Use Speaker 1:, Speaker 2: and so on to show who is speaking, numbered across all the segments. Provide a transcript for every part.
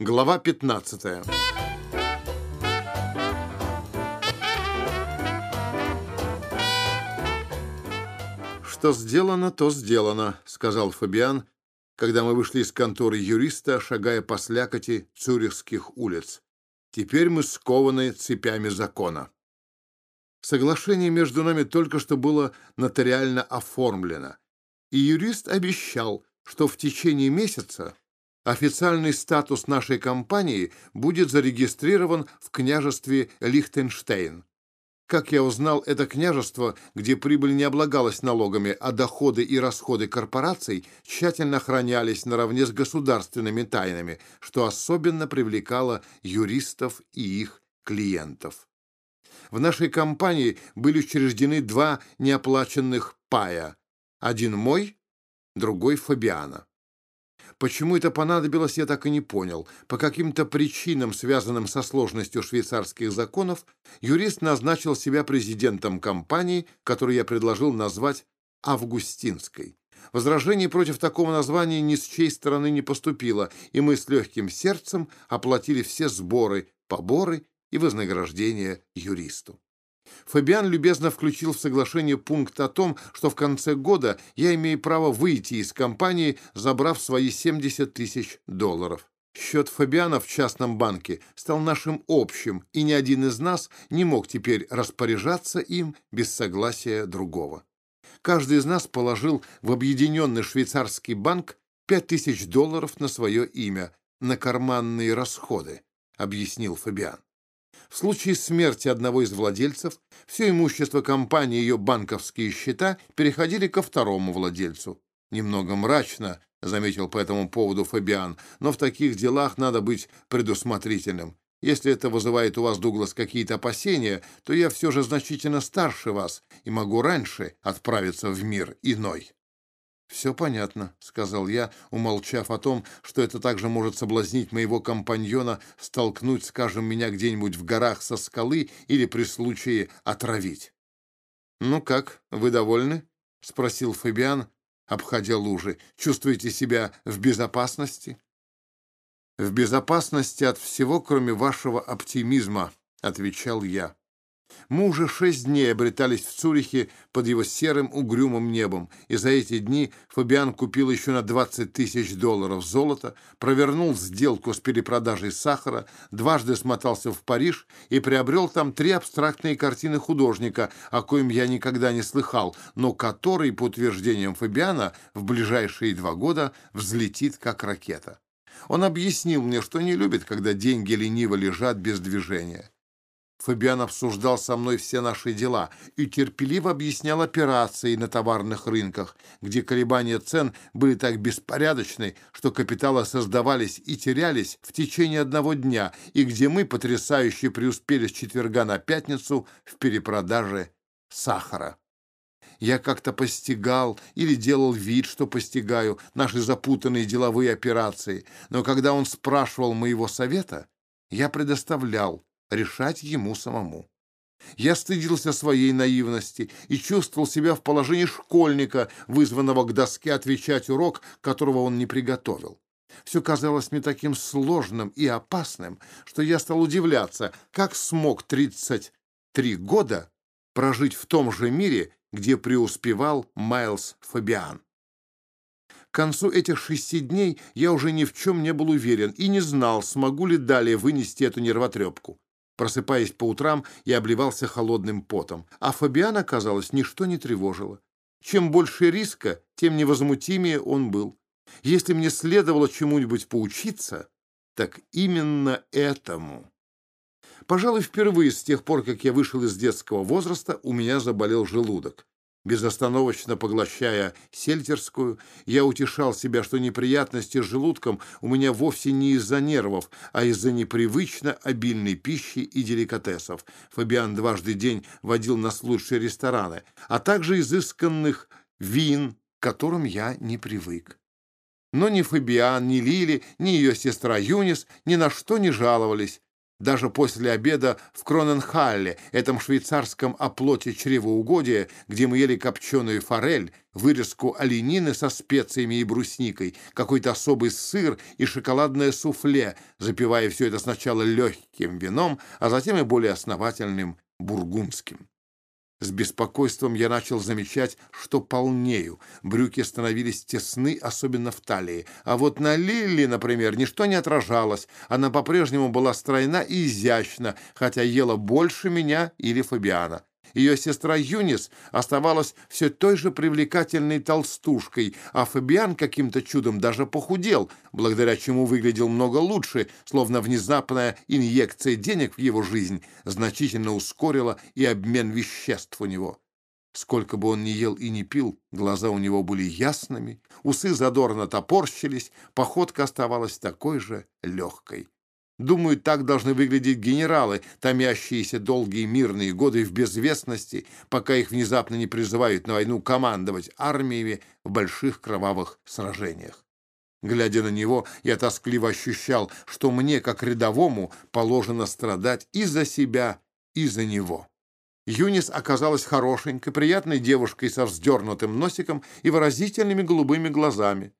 Speaker 1: Глава 15 «Что сделано, то сделано», — сказал Фабиан, когда мы вышли из конторы юриста, шагая по слякоти цюрихских улиц. «Теперь мы скованы цепями закона». Соглашение между нами только что было нотариально оформлено, и юрист обещал, что в течение месяца официальный статус нашей компании будет зарегистрирован в княжестве Лихтенштейн. Как я узнал, это княжество, где прибыль не облагалась налогами, а доходы и расходы корпораций тщательно охранялись наравне с государственными тайнами, что особенно привлекало юристов и их клиентов. В нашей компании были учреждены два неоплаченных пая. Один мой, другой Фабиана. Почему это понадобилось, я так и не понял. По каким-то причинам, связанным со сложностью швейцарских законов, юрист назначил себя президентом компании, которую я предложил назвать «Августинской». Возражений против такого названия ни с чьей стороны не поступило, и мы с легким сердцем оплатили все сборы, поборы и вознаграждения юристу. Фабиан любезно включил в соглашение пункт о том, что в конце года я имею право выйти из компании, забрав свои 70 тысяч долларов. Счет Фабиана в частном банке стал нашим общим, и ни один из нас не мог теперь распоряжаться им без согласия другого. Каждый из нас положил в объединенный швейцарский банк 5000 долларов на свое имя, на карманные расходы, объяснил Фабиан. В случае смерти одного из владельцев все имущество компании и ее банковские счета переходили ко второму владельцу. Немного мрачно, заметил по этому поводу Фабиан, но в таких делах надо быть предусмотрительным. Если это вызывает у вас, Дуглас, какие-то опасения, то я все же значительно старше вас и могу раньше отправиться в мир иной. «Все понятно», — сказал я, умолчав о том, что это также может соблазнить моего компаньона столкнуть, скажем, меня где-нибудь в горах со скалы или при случае отравить. «Ну как, вы довольны?» — спросил Фабиан, обходя лужи. «Чувствуете себя в безопасности?» «В безопасности от всего, кроме вашего оптимизма», — отвечал я. Мы уже шесть дней обретались в Цюрихе под его серым угрюмым небом, и за эти дни Фабиан купил еще на 20 тысяч долларов золота, провернул сделку с перепродажей сахара, дважды смотался в Париж и приобрел там три абстрактные картины художника, о коем я никогда не слыхал, но который, по утверждениям Фабиана, в ближайшие два года взлетит как ракета. Он объяснил мне, что не любит, когда деньги лениво лежат без движения. Фабиан обсуждал со мной все наши дела и терпеливо объяснял операции на товарных рынках, где колебания цен были так беспорядочны, что капиталы создавались и терялись в течение одного дня, и где мы потрясающе преуспели с четверга на пятницу в перепродаже сахара. Я как-то постигал или делал вид, что постигаю наши запутанные деловые операции, но когда он спрашивал моего совета, я предоставлял решать ему самому. Я стыдился своей наивности и чувствовал себя в положении школьника, вызванного к доске отвечать урок, которого он не приготовил. Все казалось мне таким сложным и опасным, что я стал удивляться, как смог 33 года прожить в том же мире, где преуспевал Майлз Фабиан. К концу этих шести дней я уже ни в чем не был уверен и не знал, смогу ли далее вынести эту нервотрепку. Просыпаясь по утрам, я обливался холодным потом, а Фабиана, казалось, ничто не тревожило. Чем больше риска, тем невозмутимее он был. Если мне следовало чему-нибудь поучиться, так именно этому. Пожалуй, впервые с тех пор, как я вышел из детского возраста, у меня заболел желудок. Безостановочно поглощая сельтерскую, я утешал себя, что неприятности с желудком у меня вовсе не из-за нервов, а из-за непривычно обильной пищи и деликатесов. Фабиан дважды день водил нас в лучшие рестораны, а также изысканных вин, к которым я не привык. Но ни Фабиан, ни Лили, ни ее сестра Юнис ни на что не жаловались. Даже после обеда в Кроненхалле, этом швейцарском оплоте чревоугодия, где мы ели копченую форель, вырезку оленины со специями и брусникой, какой-то особый сыр и шоколадное суфле, запивая все это сначала легким вином, а затем и более основательным бургундским. С беспокойством я начал замечать, что полнею. Брюки становились тесны, особенно в талии. А вот на Лили, например, ничто не отражалось. Она по-прежнему была стройна и изящна, хотя ела больше меня или Фабиана. Ее сестра Юнис оставалась все той же привлекательной толстушкой, а Фабиан каким-то чудом даже похудел, благодаря чему выглядел много лучше, словно внезапная инъекция денег в его жизнь значительно ускорила и обмен веществ у него. Сколько бы он ни ел и не пил, глаза у него были ясными, усы задорно топорщились, походка оставалась такой же легкой. Думаю, так должны выглядеть генералы, томящиеся долгие мирные годы в безвестности, пока их внезапно не призывают на войну командовать армиями в больших кровавых сражениях. Глядя на него, я тоскливо ощущал, что мне, как рядовому, положено страдать и за себя, и за него. Юнис оказалась хорошенькой, приятной девушкой со вздернутым носиком и выразительными голубыми глазами.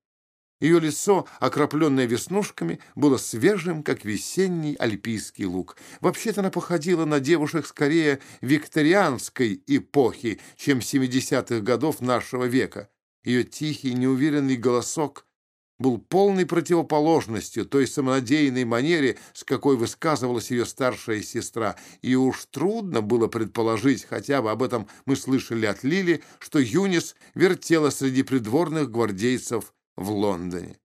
Speaker 1: Ее лицо, окропленное веснушками, было свежим, как весенний альпийский луг. Вообще-то она походила на девушек скорее викторианской эпохи, чем 70-х годов нашего века. Ее тихий, неуверенный голосок был полной противоположностью той самонадеянной манере, с какой высказывалась ее старшая сестра, и уж трудно было предположить, хотя бы об этом мы слышали от Лили, что Юнис вертела среди придворных гвардейцев в Лондоне.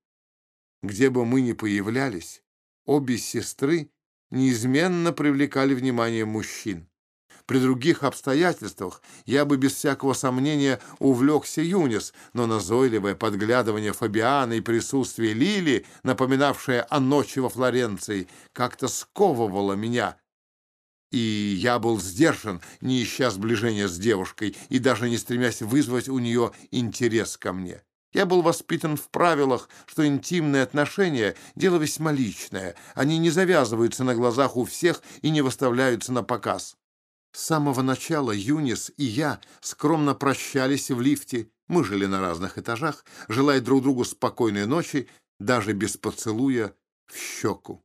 Speaker 1: Где бы мы ни появлялись, обе сестры неизменно привлекали внимание мужчин. При других обстоятельствах я бы без всякого сомнения увлекся Юнис, но назойливое подглядывание Фабиана и присутствие Лили, напоминавшее о ночи во Флоренции, как-то сковывало меня, и я был сдержан, не ища сближения с девушкой и даже не стремясь вызвать у нее интерес ко мне. Я был воспитан в правилах, что интимные отношения — дело весьма личное. Они не завязываются на глазах у всех и не выставляются на показ. С самого начала Юнис и я скромно прощались в лифте. Мы жили на разных этажах, желая друг другу спокойной ночи, даже без поцелуя в щеку.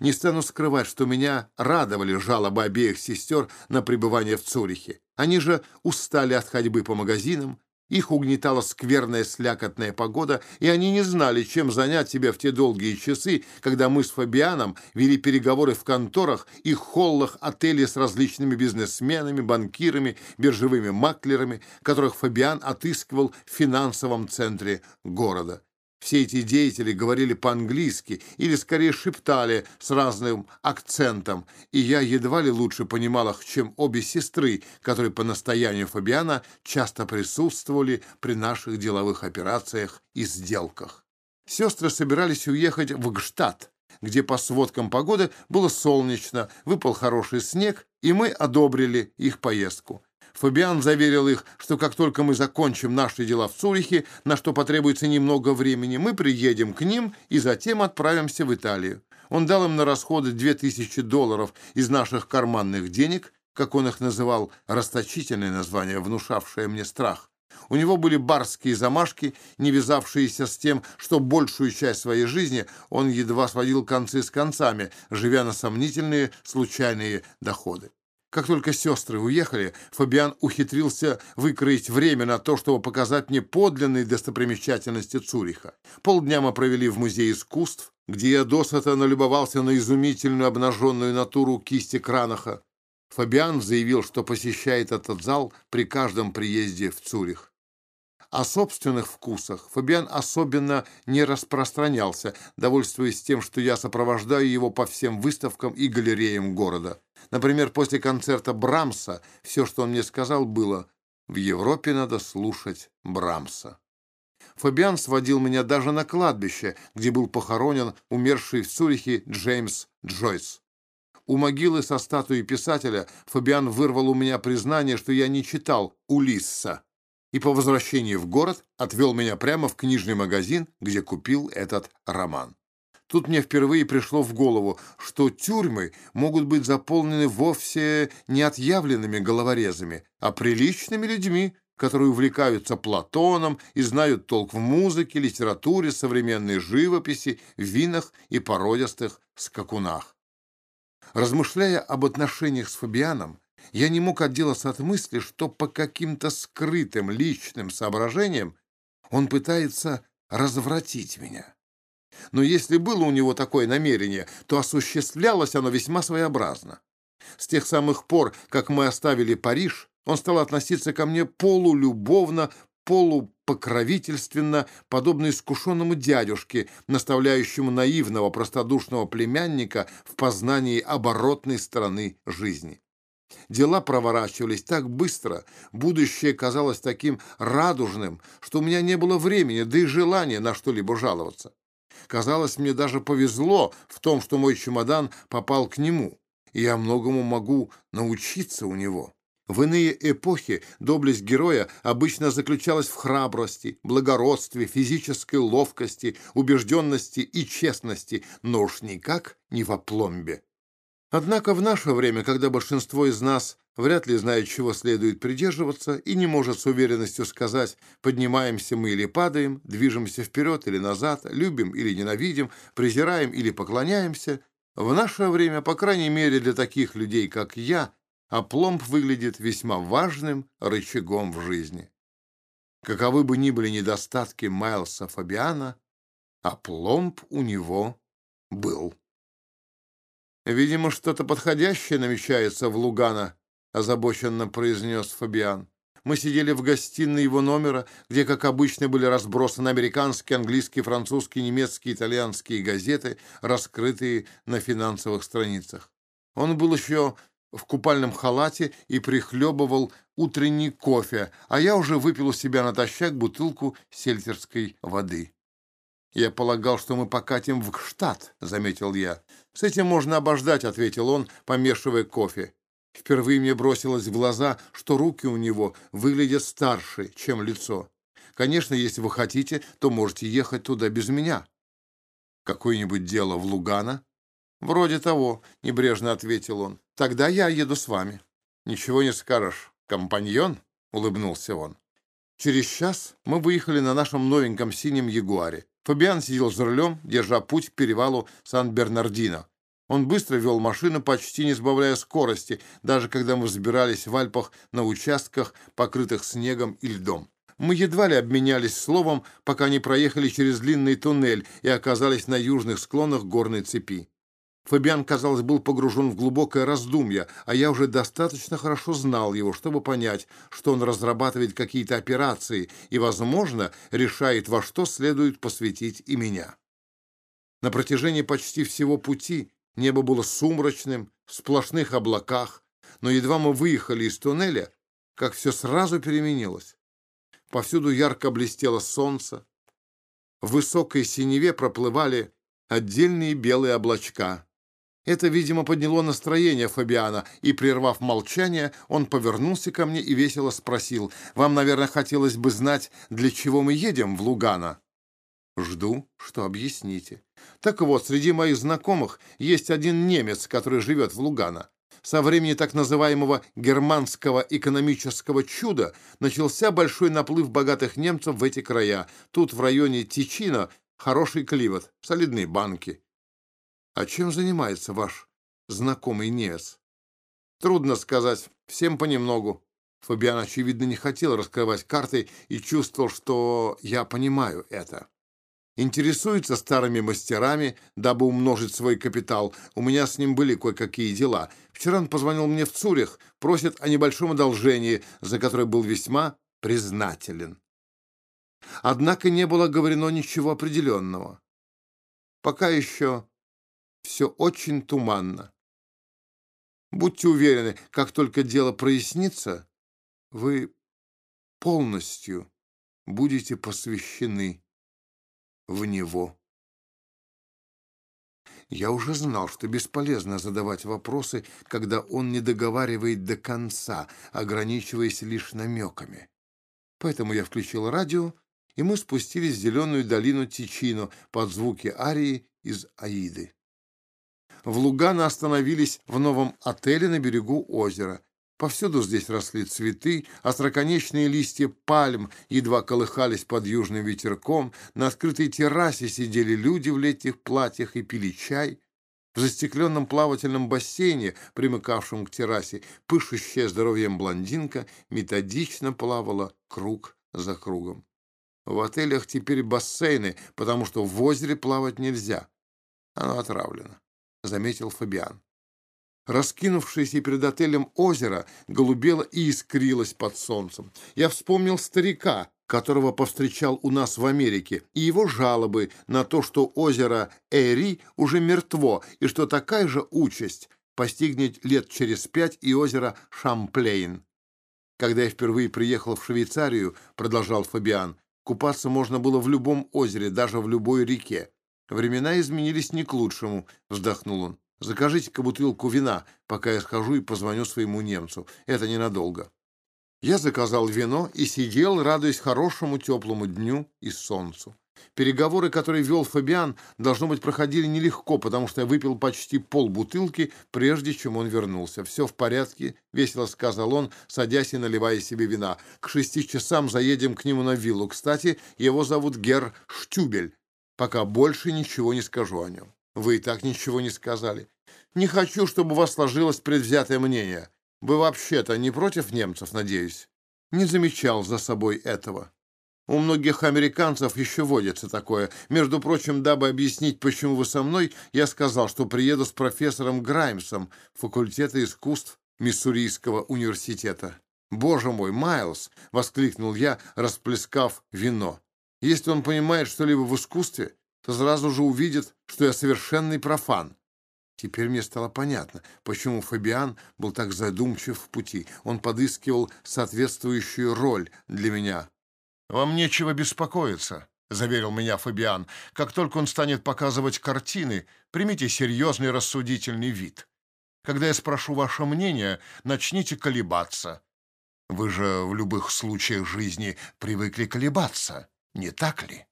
Speaker 1: Не стану скрывать, что меня радовали жалобы обеих сестер на пребывание в Цюрихе. Они же устали от ходьбы по магазинам, их угнетала скверная слякотная погода, и они не знали, чем занять себя в те долгие часы, когда мы с Фабианом вели переговоры в конторах и холлах отелей с различными бизнесменами, банкирами, биржевыми маклерами, которых Фабиан отыскивал в финансовом центре города. Все эти деятели говорили по-английски или скорее шептали с разным акцентом, и я едва ли лучше понимал их, чем обе сестры, которые по настоянию Фабиана часто присутствовали при наших деловых операциях и сделках. Сестры собирались уехать в Гштадт, где по сводкам погоды было солнечно, выпал хороший снег, и мы одобрили их поездку. Фабиан заверил их, что как только мы закончим наши дела в Цюрихе, на что потребуется немного времени, мы приедем к ним и затем отправимся в Италию. Он дал им на расходы 2000 долларов из наших карманных денег, как он их называл, расточительное название, внушавшее мне страх. У него были барские замашки, не вязавшиеся с тем, что большую часть своей жизни он едва сводил концы с концами, живя на сомнительные случайные доходы. Как только сестры уехали, Фабиан ухитрился выкроить время на то, чтобы показать мне подлинные достопримечательности Цуриха. Полдня мы провели в Музее искусств, где я досыта налюбовался на изумительную обнаженную натуру кисти Кранаха. Фабиан заявил, что посещает этот зал при каждом приезде в Цюрих. О собственных вкусах Фабиан особенно не распространялся, довольствуясь тем, что я сопровождаю его по всем выставкам и галереям города. Например, после концерта Брамса все, что он мне сказал, было «В Европе надо слушать Брамса». Фабиан сводил меня даже на кладбище, где был похоронен умерший в Цюрихе Джеймс Джойс. У могилы со статуей писателя Фабиан вырвал у меня признание, что я не читал «Улисса» и по возвращении в город отвел меня прямо в книжный магазин, где купил этот роман. Тут мне впервые пришло в голову, что тюрьмы могут быть заполнены вовсе не отъявленными головорезами, а приличными людьми, которые увлекаются Платоном и знают толк в музыке, литературе, современной живописи, винах и породистых скакунах. Размышляя об отношениях с Фабианом, я не мог отделаться от мысли, что по каким-то скрытым личным соображениям он пытается развратить меня. Но если было у него такое намерение, то осуществлялось оно весьма своеобразно. С тех самых пор, как мы оставили Париж, он стал относиться ко мне полулюбовно, полупокровительственно, подобно искушенному дядюшке, наставляющему наивного, простодушного племянника в познании оборотной стороны жизни. Дела проворачивались так быстро, будущее казалось таким радужным, что у меня не было времени, да и желания на что-либо жаловаться. Казалось, мне даже повезло в том, что мой чемодан попал к нему, и я многому могу научиться у него. В иные эпохи доблесть героя обычно заключалась в храбрости, благородстве, физической ловкости, убежденности и честности, но уж никак не в опломбе. Однако в наше время, когда большинство из нас вряд ли знает, чего следует придерживаться, и не может с уверенностью сказать, поднимаемся мы или падаем, движемся вперед или назад, любим или ненавидим, презираем или поклоняемся, в наше время, по крайней мере для таких людей, как я, опломб выглядит весьма важным рычагом в жизни. Каковы бы ни были недостатки Майлса Фабиана, опломб у него был. «Видимо, что-то подходящее намечается в Лугана», — озабоченно произнес Фабиан. Мы сидели в гостиной его номера, где, как обычно, были разбросаны американские, английские, французские, немецкие, итальянские газеты, раскрытые на финансовых страницах. Он был еще в купальном халате и прихлебывал утренний кофе, а я уже выпил у себя натощак бутылку сельтерской воды. «Я полагал, что мы покатим в штат», — заметил я. «С этим можно обождать», — ответил он, помешивая кофе. Впервые мне бросилось в глаза, что руки у него выглядят старше, чем лицо. Конечно, если вы хотите, то можете ехать туда без меня. Какое-нибудь дело в Лугана? Вроде того, небрежно ответил он. Тогда я еду с вами. Ничего не скажешь. Компаньон? Улыбнулся он. Через час мы выехали на нашем новеньком синем Ягуаре. Фабиан сидел за рулем, держа путь к перевалу Сан-Бернардино. Он быстро вел машину, почти не сбавляя скорости, даже когда мы взбирались в Альпах на участках, покрытых снегом и льдом. Мы едва ли обменялись словом, пока не проехали через длинный туннель и оказались на южных склонах горной цепи. Фабиан, казалось, был погружен в глубокое раздумье, а я уже достаточно хорошо знал его, чтобы понять, что он разрабатывает какие-то операции и, возможно, решает, во что следует посвятить и меня. На протяжении почти всего пути небо было сумрачным, в сплошных облаках, но едва мы выехали из туннеля, как все сразу переменилось. Повсюду ярко блестело солнце, в высокой синеве проплывали отдельные белые облачка. Это, видимо, подняло настроение Фабиана, и, прервав молчание, он повернулся ко мне и весело спросил, «Вам, наверное, хотелось бы знать, для чего мы едем в Лугана?» «Жду, что объясните». «Так вот, среди моих знакомых есть один немец, который живет в Лугана. Со времени так называемого германского экономического чуда начался большой наплыв богатых немцев в эти края. Тут, в районе Тичино, хороший климат, солидные банки». А чем занимается ваш знакомый немец? Трудно сказать, всем понемногу. Фабиан, очевидно, не хотел раскрывать карты и чувствовал, что я понимаю это. Интересуется старыми мастерами, дабы умножить свой капитал. У меня с ним были кое-какие дела. Вчера он позвонил мне в Цурих, просит о небольшом одолжении, за которое был весьма признателен. Однако не было говорено ничего определенного. Пока еще все очень туманно. Будьте уверены, как только дело прояснится, вы полностью будете посвящены в него. Я уже знал, что бесполезно задавать вопросы, когда он не договаривает до конца, ограничиваясь лишь намеками. Поэтому я включил радио и мы спустились в зеленую долину Тичино под звуки арии из Аиды. В Лугано остановились в новом отеле на берегу озера. Повсюду здесь росли цветы, остроконечные листья пальм едва колыхались под южным ветерком, на открытой террасе сидели люди в летних платьях и пили чай. В застекленном плавательном бассейне, примыкавшем к террасе, пышущая здоровьем блондинка методично плавала круг за кругом. В отелях теперь бассейны, потому что в озере плавать нельзя. Оно отравлено, — заметил Фабиан. Раскинувшееся перед отелем озеро голубело и искрилось под солнцем. Я вспомнил старика, которого повстречал у нас в Америке, и его жалобы на то, что озеро Эри уже мертво, и что такая же участь постигнет лет через пять и озеро Шамплейн. Когда я впервые приехал в Швейцарию, продолжал Фабиан, купаться можно было в любом озере, даже в любой реке. Времена изменились не к лучшему, вздохнул он. Закажите-ка бутылку вина, пока я схожу и позвоню своему немцу. Это ненадолго. Я заказал вино и сидел, радуясь хорошему теплому дню и солнцу. Переговоры, которые вел Фабиан, должно быть, проходили нелегко, потому что я выпил почти полбутылки, прежде чем он вернулся. «Все в порядке», — весело сказал он, садясь и наливая себе вина. «К шести часам заедем к нему на виллу. Кстати, его зовут Гер Штюбель. Пока больше ничего не скажу о нем». «Вы и так ничего не сказали». «Не хочу, чтобы у вас сложилось предвзятое мнение. Вы вообще-то не против немцев, надеюсь? Не замечал за собой этого. У многих американцев еще водится такое. Между прочим, дабы объяснить, почему вы со мной, я сказал, что приеду с профессором Граймсом факультета искусств Миссурийского университета. «Боже мой, Майлз!» — воскликнул я, расплескав вино. «Если он понимает что-либо в искусстве, то сразу же увидит, что я совершенный профан. Теперь мне стало понятно, почему Фабиан был так задумчив в пути. Он подыскивал соответствующую роль для меня. «Вам нечего беспокоиться», — заверил меня Фабиан. «Как только он станет показывать картины, примите серьезный рассудительный вид. Когда я спрошу ваше мнение, начните колебаться. Вы же в любых случаях жизни привыкли колебаться, не так ли?»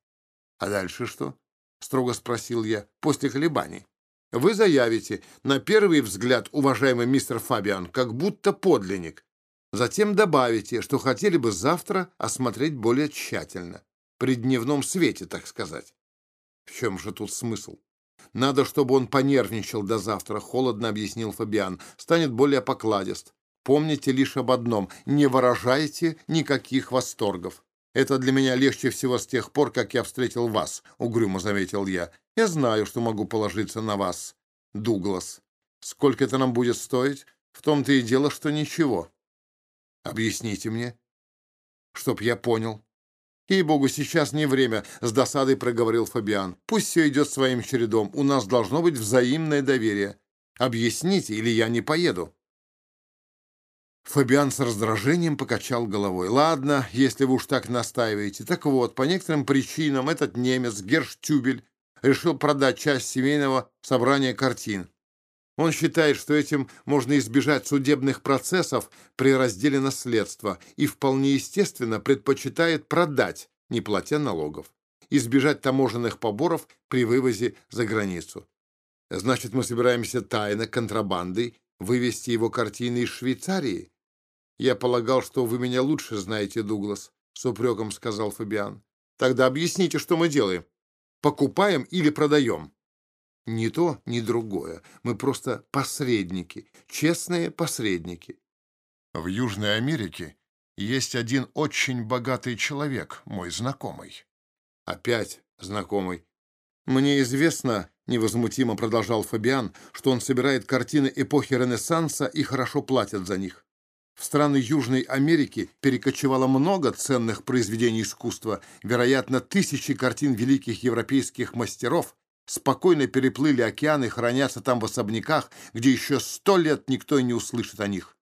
Speaker 1: «А дальше что?» — строго спросил я. «После колебаний». Вы заявите, на первый взгляд, уважаемый мистер Фабиан, как будто подлинник. Затем добавите, что хотели бы завтра осмотреть более тщательно. При дневном свете, так сказать. В чем же тут смысл? Надо, чтобы он понервничал до завтра, холодно объяснил Фабиан. Станет более покладист. Помните лишь об одном. Не выражайте никаких восторгов. Это для меня легче всего с тех пор, как я встретил вас, угрюмо заметил я. Я знаю, что могу положиться на вас, Дуглас. Сколько это нам будет стоить? В том-то и дело, что ничего. Объясните мне, чтоб я понял. «Ей-богу, сейчас не время», — с досадой проговорил Фабиан. «Пусть все идет своим чередом. У нас должно быть взаимное доверие. Объясните, или я не поеду». Фабиан с раздражением покачал головой. «Ладно, если вы уж так настаиваете. Так вот, по некоторым причинам этот немец, Герштюбель, решил продать часть семейного собрания картин. Он считает, что этим можно избежать судебных процессов при разделе наследства и вполне естественно предпочитает продать, не платя налогов, избежать таможенных поборов при вывозе за границу. Значит, мы собираемся тайно, контрабандой, вывести его картины из Швейцарии? Я полагал, что вы меня лучше знаете, Дуглас, — с упреком сказал Фабиан. Тогда объясните, что мы делаем покупаем или продаем. Ни то, ни другое. Мы просто посредники, честные посредники. В Южной Америке есть один очень богатый человек, мой знакомый. Опять знакомый. Мне известно, невозмутимо продолжал Фабиан, что он собирает картины эпохи Ренессанса и хорошо платят за них. В страны Южной Америки перекочевало много ценных произведений искусства. Вероятно, тысячи картин великих европейских мастеров спокойно переплыли океан и хранятся там в особняках, где еще сто лет никто не услышит о них.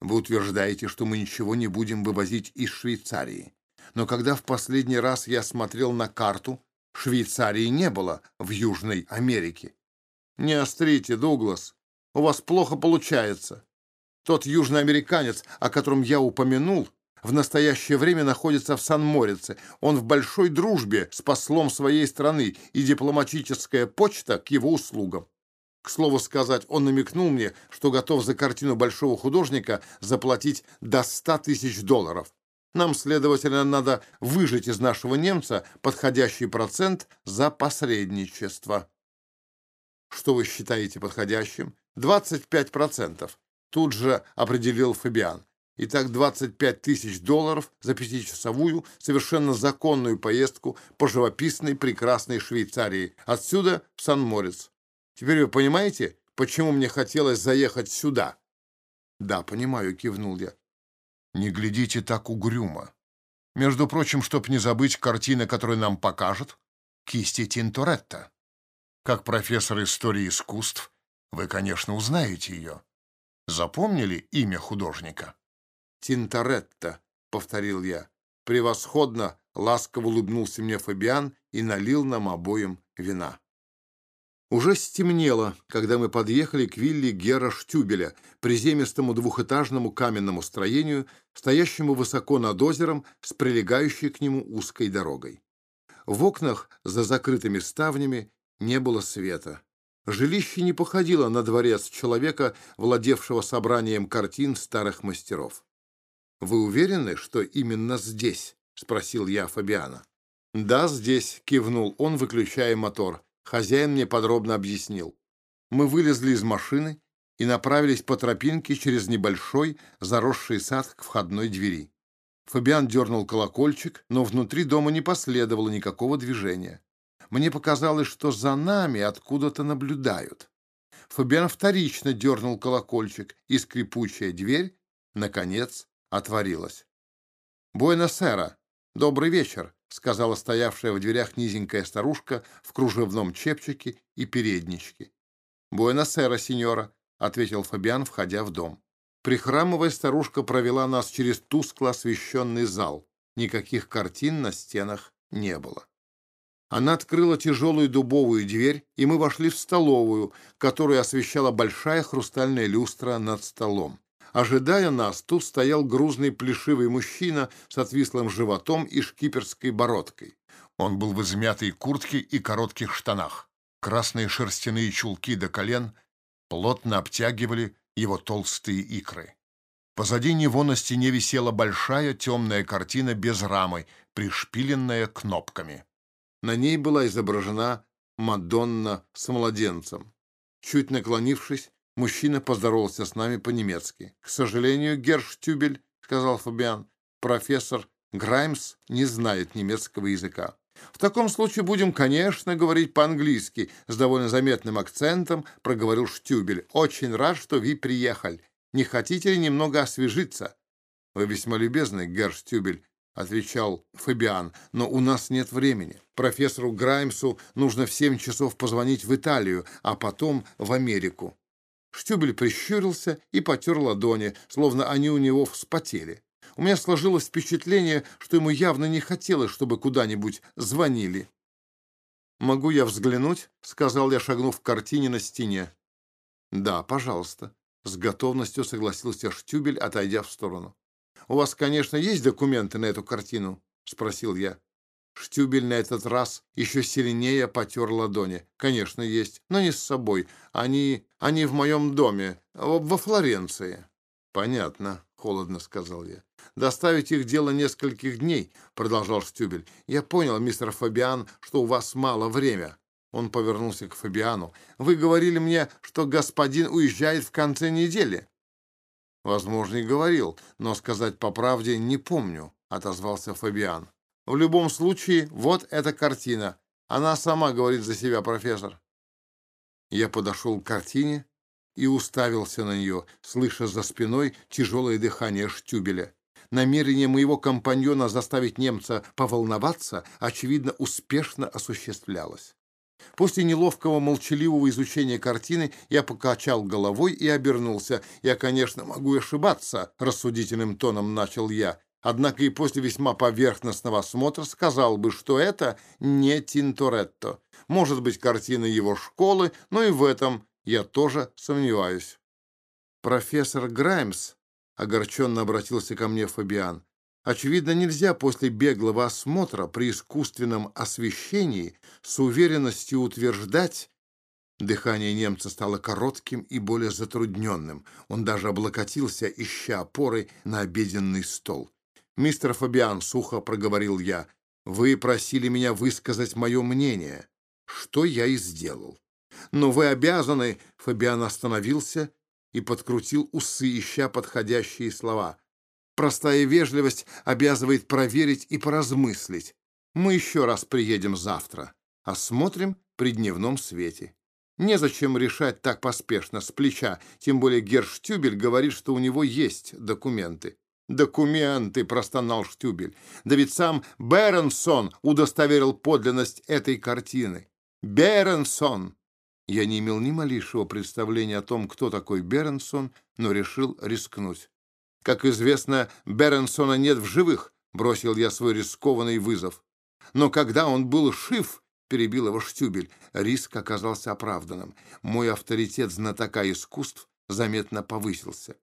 Speaker 1: Вы утверждаете, что мы ничего не будем вывозить из Швейцарии. Но когда в последний раз я смотрел на карту, Швейцарии не было в Южной Америке. Не острите, Дуглас, у вас плохо получается. Тот южноамериканец, о котором я упомянул, в настоящее время находится в Сан-Морице. Он в большой дружбе с послом своей страны, и дипломатическая почта к его услугам. К слову сказать, он намекнул мне, что готов за картину большого художника заплатить до 100 тысяч долларов. Нам, следовательно, надо выжать из нашего немца подходящий процент за посредничество. Что вы считаете подходящим? 25%. Тут же определил Фабиан. Итак, 25 тысяч долларов за пятичасовую, совершенно законную поездку по живописной прекрасной Швейцарии. Отсюда в Сан-Морец. Теперь вы понимаете, почему мне хотелось заехать сюда?» «Да, понимаю», — кивнул я. «Не глядите так угрюмо. Между прочим, чтоб не забыть картины, которые нам покажут, кисти Тинторетто. Как профессор истории искусств, вы, конечно, узнаете ее. Запомнили имя художника?» «Тинторетто», — повторил я. «Превосходно!» — ласково улыбнулся мне Фабиан и налил нам обоим вина. Уже стемнело, когда мы подъехали к вилле Гера Штюбеля, приземистому двухэтажному каменному строению, стоящему высоко над озером с прилегающей к нему узкой дорогой. В окнах за закрытыми ставнями не было света. Жилище не походило на дворец человека, владевшего собранием картин старых мастеров. «Вы уверены, что именно здесь?» — спросил я Фабиана. «Да, здесь», — кивнул он, выключая мотор. Хозяин мне подробно объяснил. Мы вылезли из машины и направились по тропинке через небольшой, заросший сад к входной двери. Фабиан дернул колокольчик, но внутри дома не последовало никакого движения. Мне показалось, что за нами откуда-то наблюдают. Фабиан вторично дернул колокольчик, и скрипучая дверь, наконец, отворилась. «Буэна-сэра! Добрый вечер!» — сказала стоявшая в дверях низенькая старушка в кружевном чепчике и передничке. «Буэносера, сеньора», — ответил Фабиан, входя в дом. Прихрамывая, старушка провела нас через тускло освещенный зал. Никаких картин на стенах не было. Она открыла тяжелую дубовую дверь, и мы вошли в столовую, которую освещала большая хрустальная люстра над столом. Ожидая нас, тут стоял грузный плешивый мужчина с отвислым животом и шкиперской бородкой. Он был в измятой куртке и коротких штанах. Красные шерстяные чулки до колен плотно обтягивали его толстые икры. Позади него на стене висела большая темная картина без рамы, пришпиленная кнопками. На ней была изображена Мадонна с младенцем. Чуть наклонившись, Мужчина поздоровался с нами по-немецки. «К сожалению, Герштюбель», — сказал Фабиан, — «профессор Граймс не знает немецкого языка». «В таком случае будем, конечно, говорить по-английски», — с довольно заметным акцентом проговорил Штюбель. «Очень рад, что вы приехали. Не хотите ли немного освежиться?» «Вы весьма любезны, Герштюбель», — отвечал Фабиан, — «но у нас нет времени. Профессору Граймсу нужно в семь часов позвонить в Италию, а потом в Америку. Штюбель прищурился и потер ладони, словно они у него вспотели. У меня сложилось впечатление, что ему явно не хотелось, чтобы куда-нибудь звонили. «Могу я взглянуть?» — сказал я, шагнув к картине на стене. «Да, пожалуйста», — с готовностью согласился Штюбель, отойдя в сторону. «У вас, конечно, есть документы на эту картину?» — спросил я. Штюбель на этот раз еще сильнее потер ладони. Конечно, есть, но не с собой. Они, они в моем доме, во Флоренции. Понятно, холодно сказал я. Доставить их дело нескольких дней, продолжал Штюбель. Я понял, мистер Фабиан, что у вас мало времени. Он повернулся к Фабиану. «Вы говорили мне, что господин уезжает в конце недели». «Возможно, и говорил, но сказать по правде не помню», — отозвался Фабиан. В любом случае, вот эта картина. Она сама говорит за себя, профессор. Я подошел к картине и уставился на нее, слыша за спиной тяжелое дыхание Штюбеля. Намерение моего компаньона заставить немца поволноваться, очевидно, успешно осуществлялось. После неловкого молчаливого изучения картины я покачал головой и обернулся. «Я, конечно, могу ошибаться», — рассудительным тоном начал я однако и после весьма поверхностного осмотра сказал бы, что это не Тинторетто. Может быть, картина его школы, но и в этом я тоже сомневаюсь. «Профессор Граймс», — огорченно обратился ко мне Фабиан, Очевидно, нельзя после беглого осмотра при искусственном освещении с уверенностью утверждать, Дыхание немца стало коротким и более затрудненным. Он даже облокотился, ища опоры на обеденный стол. «Мистер Фабиан», — сухо проговорил я, — «вы просили меня высказать мое мнение, что я и сделал. Но вы обязаны...» — Фабиан остановился и подкрутил усы, ища подходящие слова. «Простая вежливость обязывает проверить и поразмыслить. Мы еще раз приедем завтра. Осмотрим при дневном свете». Незачем решать так поспешно, с плеча, тем более Герштюбель говорит, что у него есть документы. «Документы!» — простонал Штюбель. «Да ведь сам Беренсон удостоверил подлинность этой картины. Беренсон!» Я не имел ни малейшего представления о том, кто такой Беренсон, но решил рискнуть. «Как известно, Беренсона нет в живых», — бросил я свой рискованный вызов. «Но когда он был жив, перебил его Штюбель. Риск оказался оправданным. Мой авторитет знатока искусств заметно повысился.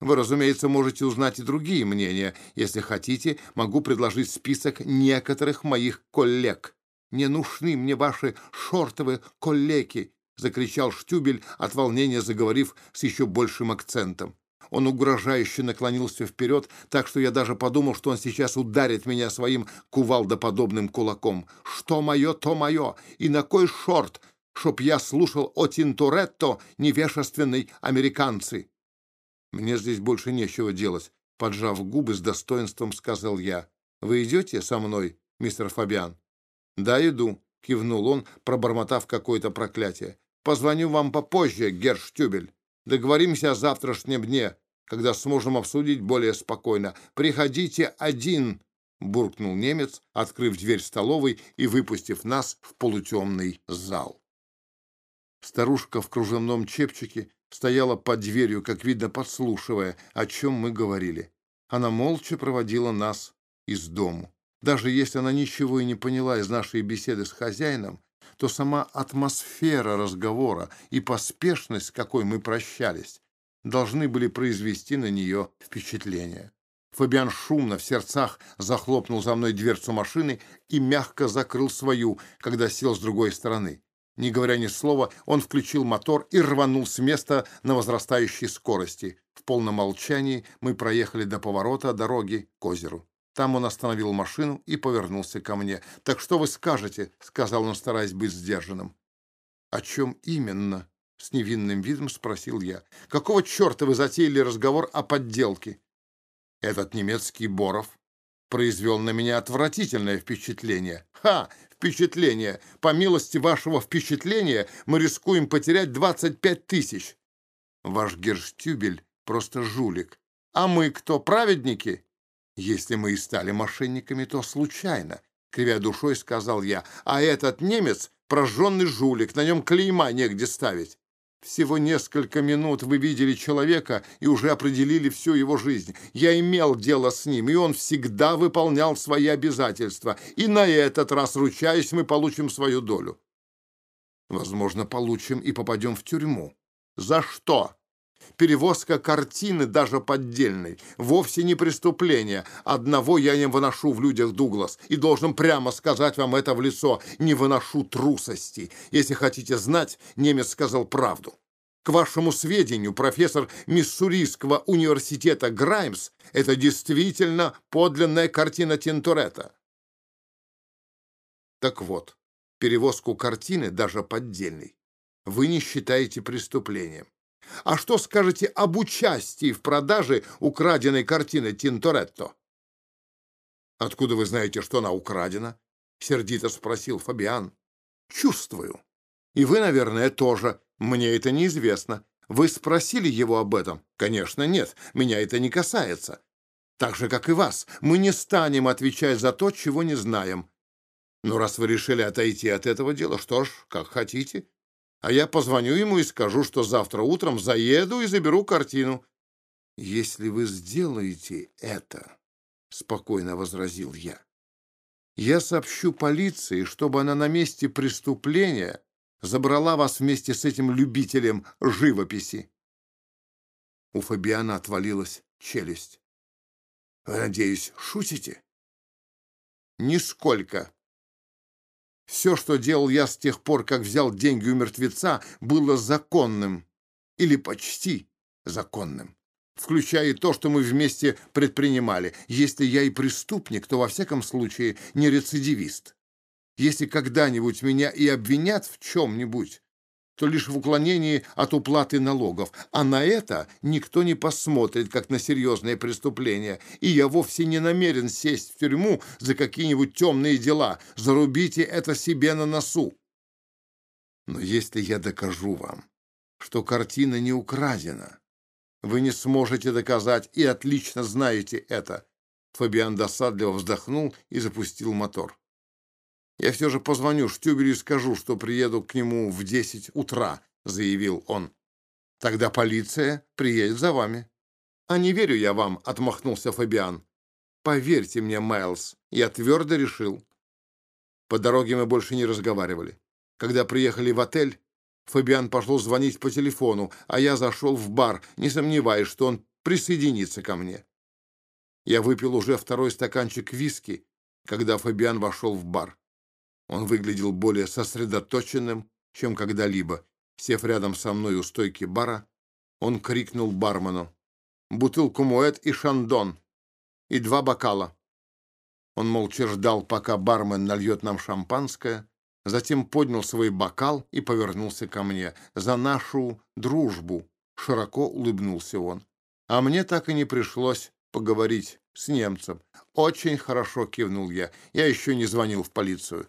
Speaker 1: Вы, разумеется, можете узнать и другие мнения. Если хотите, могу предложить список некоторых моих коллег. «Не нужны мне ваши шортовые коллеги!» — закричал Штюбель от волнения, заговорив с еще большим акцентом. Он угрожающе наклонился вперед, так что я даже подумал, что он сейчас ударит меня своим кувалдоподобным кулаком. «Что мое, то мое! И на кой шорт, чтоб я слушал о Тинторетто, невежественной американцы!» «Мне здесь больше нечего делать», — поджав губы с достоинством, сказал я. «Вы идете со мной, мистер Фабиан?» «Да, иду», — кивнул он, пробормотав какое-то проклятие. «Позвоню вам попозже, Герштюбель». Договоримся о завтрашнем дне, когда сможем обсудить более спокойно. Приходите один, — буркнул немец, открыв дверь столовой и выпустив нас в полутемный зал. Старушка в кружевном чепчике стояла под дверью, как видно, подслушивая, о чем мы говорили. Она молча проводила нас из дому. Даже если она ничего и не поняла из нашей беседы с хозяином, то сама атмосфера разговора и поспешность, с какой мы прощались, должны были произвести на нее впечатление. Фабиан шумно в сердцах захлопнул за мной дверцу машины и мягко закрыл свою, когда сел с другой стороны. Не говоря ни слова, он включил мотор и рванул с места на возрастающей скорости. В полном молчании мы проехали до поворота дороги к озеру. Там он остановил машину и повернулся ко мне. «Так что вы скажете?» — сказал он, стараясь быть сдержанным. «О чем именно?» — с невинным видом спросил я. «Какого черта вы затеяли разговор о подделке?» Этот немецкий Боров произвел на меня отвратительное впечатление. «Ха! Впечатление! По милости вашего впечатления мы рискуем потерять 25 тысяч!» «Ваш Герштюбель просто жулик. А мы кто, праведники?» Если мы и стали мошенниками, то случайно, — кривя душой сказал я. А этот немец — прожженный жулик, на нем клейма негде ставить. Всего несколько минут вы видели человека и уже определили всю его жизнь. Я имел дело с ним, и он всегда выполнял свои обязательства. И на этот раз, ручаясь, мы получим свою долю. Возможно, получим и попадем в тюрьму. За что? Перевозка картины, даже поддельной, вовсе не преступление. Одного я не выношу в людях, Дуглас, и должен прямо сказать вам это в лицо. Не выношу трусости. Если хотите знать, немец сказал правду. К вашему сведению, профессор Миссурийского университета Граймс — это действительно подлинная картина Тинторетта. Так вот, перевозку картины, даже поддельной, вы не считаете преступлением. А что скажете об участии в продаже украденной картины Тинторетто? «Откуда вы знаете, что она украдена?» — сердито спросил Фабиан. «Чувствую. И вы, наверное, тоже. Мне это неизвестно. Вы спросили его об этом? Конечно, нет. Меня это не касается. Так же, как и вас. Мы не станем отвечать за то, чего не знаем. Но раз вы решили отойти от этого дела, что ж, как хотите а я позвоню ему и скажу, что завтра утром заеду и заберу картину. — Если вы сделаете это, — спокойно возразил я, — я сообщу полиции, чтобы она на месте преступления забрала вас вместе с этим любителем живописи. У Фабиана отвалилась челюсть. Вы, надеюсь, шутите? Нисколько. Все, что делал я с тех пор, как взял деньги у мертвеца, было законным. Или почти законным. Включая и то, что мы вместе предпринимали. Если я и преступник, то во всяком случае не рецидивист. Если когда-нибудь меня и обвинят в чем-нибудь, то лишь в уклонении от уплаты налогов, а на это никто не посмотрит, как на серьезное преступление, и я вовсе не намерен сесть в тюрьму за какие-нибудь темные дела. Зарубите это себе на носу. Но если я докажу вам, что картина не украдена, вы не сможете доказать и отлично знаете это. Фабиан досадливо вздохнул и запустил мотор. «Я все же позвоню Штюбелю и скажу, что приеду к нему в десять утра», — заявил он. «Тогда полиция приедет за вами». «А не верю я вам», — отмахнулся Фабиан. «Поверьте мне, Майлз, я твердо решил». По дороге мы больше не разговаривали. Когда приехали в отель, Фабиан пошел звонить по телефону, а я зашел в бар, не сомневаясь, что он присоединится ко мне. Я выпил уже второй стаканчик виски, когда Фабиан вошел в бар. Он выглядел более сосредоточенным, чем когда-либо. Сев рядом со мной у стойки бара, он крикнул бармену. «Бутылку Муэт и Шандон. И два бокала». Он молча ждал, пока бармен нальет нам шампанское, затем поднял свой бокал и повернулся ко мне. «За нашу дружбу!» — широко улыбнулся он. А мне так и не пришлось поговорить с немцем. «Очень хорошо», — кивнул я. «Я еще не звонил в полицию».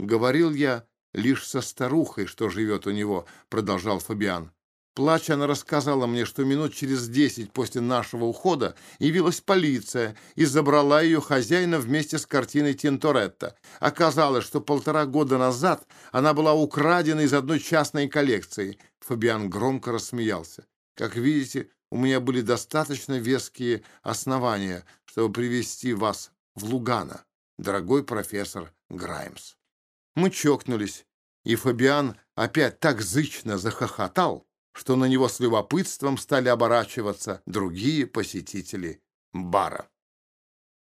Speaker 1: «Говорил я лишь со старухой, что живет у него», — продолжал Фабиан. Плача, она рассказала мне, что минут через десять после нашего ухода явилась полиция и забрала ее хозяина вместе с картиной Тинторетто. Оказалось, что полтора года назад она была украдена из одной частной коллекции. Фабиан громко рассмеялся. Как видите, у меня были достаточно веские основания, чтобы привести вас в Лугана, дорогой профессор Граймс. Мы чокнулись, и Фабиан опять так зычно захохотал, что на него с любопытством стали оборачиваться другие посетители бара.